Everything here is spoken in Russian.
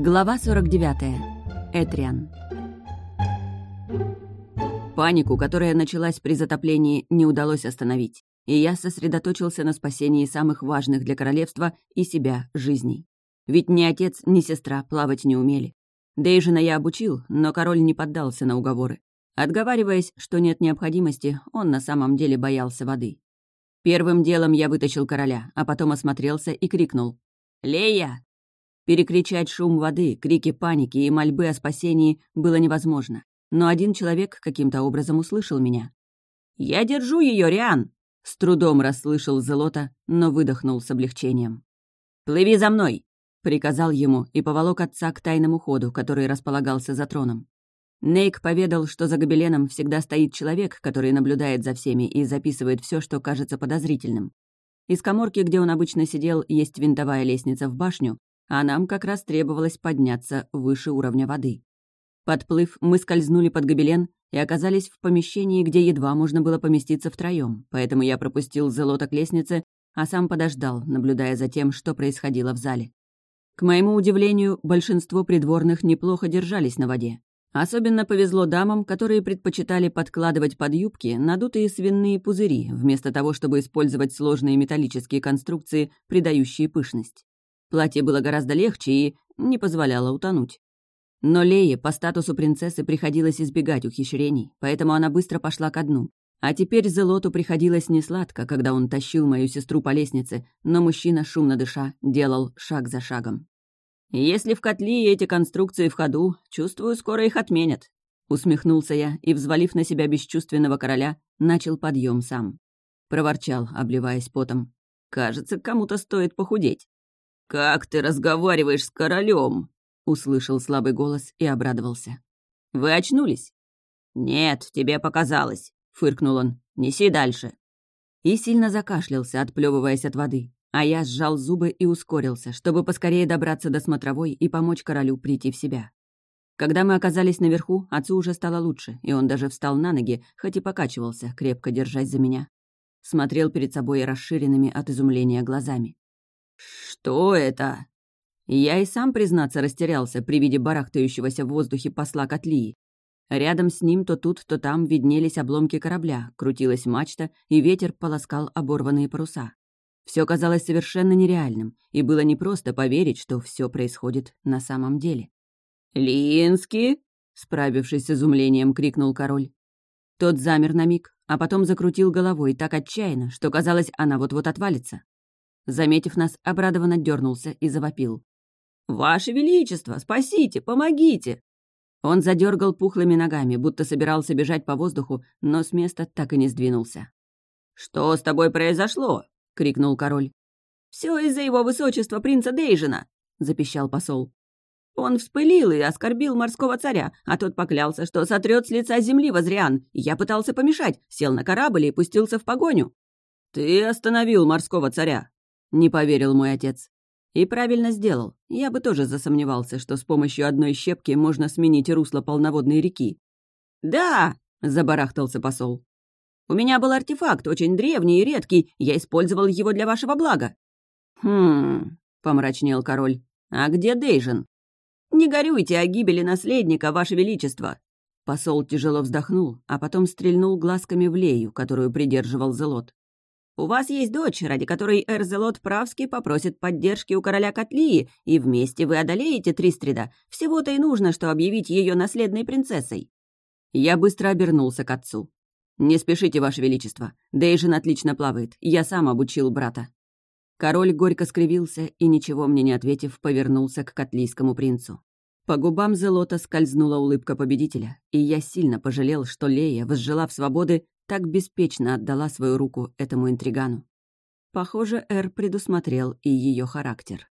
Глава 49. Этриан. Панику, которая началась при затоплении, не удалось остановить, и я сосредоточился на спасении самых важных для королевства и себя жизней. Ведь ни отец, ни сестра плавать не умели. Дейжина я обучил, но король не поддался на уговоры. Отговариваясь, что нет необходимости, он на самом деле боялся воды. Первым делом я вытащил короля, а потом осмотрелся и крикнул. «Лея!» Перекричать шум воды, крики паники и мольбы о спасении было невозможно. Но один человек каким-то образом услышал меня. «Я держу ее, Риан!» С трудом расслышал Зелота, но выдохнул с облегчением. «Плыви за мной!» — приказал ему и поволок отца к тайному ходу, который располагался за троном. Нейк поведал, что за гобеленом всегда стоит человек, который наблюдает за всеми и записывает все, что кажется подозрительным. Из коморки, где он обычно сидел, есть винтовая лестница в башню, а нам как раз требовалось подняться выше уровня воды. Подплыв, мы скользнули под гобелен и оказались в помещении, где едва можно было поместиться втроем, поэтому я пропустил Зелота к лестнице, а сам подождал, наблюдая за тем, что происходило в зале. К моему удивлению, большинство придворных неплохо держались на воде. Особенно повезло дамам, которые предпочитали подкладывать под юбки надутые свиные пузыри, вместо того, чтобы использовать сложные металлические конструкции, придающие пышность. Платье было гораздо легче и не позволяло утонуть. Но Лее по статусу принцессы приходилось избегать ухищрений, поэтому она быстро пошла ко дну. А теперь Зелоту приходилось несладко, когда он тащил мою сестру по лестнице, но мужчина, шумно дыша, делал шаг за шагом. «Если в котле эти конструкции в ходу, чувствую, скоро их отменят», — усмехнулся я и, взвалив на себя бесчувственного короля, начал подъем сам. Проворчал, обливаясь потом. «Кажется, кому-то стоит похудеть». «Как ты разговариваешь с королем? услышал слабый голос и обрадовался. «Вы очнулись?» «Нет, тебе показалось», — фыркнул он. «Неси дальше». И сильно закашлялся, отплевываясь от воды а я сжал зубы и ускорился, чтобы поскорее добраться до смотровой и помочь королю прийти в себя. Когда мы оказались наверху, отцу уже стало лучше, и он даже встал на ноги, хоть и покачивался, крепко держась за меня. Смотрел перед собой расширенными от изумления глазами. «Что это?» Я и сам, признаться, растерялся при виде барахтающегося в воздухе посла Котлии. Рядом с ним то тут, то там виднелись обломки корабля, крутилась мачта, и ветер полоскал оборванные паруса. Все казалось совершенно нереальным, и было непросто поверить, что все происходит на самом деле. «Лински!» — справившись с изумлением, крикнул король. Тот замер на миг, а потом закрутил головой так отчаянно, что казалось, она вот-вот отвалится. Заметив нас, обрадованно дернулся и завопил. «Ваше Величество, спасите, помогите!» Он задергал пухлыми ногами, будто собирался бежать по воздуху, но с места так и не сдвинулся. «Что с тобой произошло?» крикнул король. Все из-за его высочества принца Дейжина!» — запищал посол. Он вспылил и оскорбил морского царя, а тот поклялся, что сотрет с лица земли Возриан. Я пытался помешать, сел на корабль и пустился в погоню. «Ты остановил морского царя», — не поверил мой отец. И правильно сделал. Я бы тоже засомневался, что с помощью одной щепки можно сменить русло полноводной реки. «Да!» — забарахтался посол. У меня был артефакт, очень древний и редкий, я использовал его для вашего блага». «Хм...» — помрачнел король. «А где Дейжин?» «Не горюйте о гибели наследника, ваше величество!» Посол тяжело вздохнул, а потом стрельнул глазками в Лею, которую придерживал Зелот. «У вас есть дочь, ради которой Эрзелот Правский попросит поддержки у короля Котлии, и вместе вы одолеете Тристрида. Всего-то и нужно, что объявить ее наследной принцессой». Я быстро обернулся к отцу. «Не спешите, Ваше Величество. Дейжин отлично плавает. Я сам обучил брата». Король горько скривился и, ничего мне не ответив, повернулся к котлийскому принцу. По губам Зелота скользнула улыбка победителя, и я сильно пожалел, что Лея, возжелав свободы, так беспечно отдала свою руку этому интригану. Похоже, Эр предусмотрел и ее характер.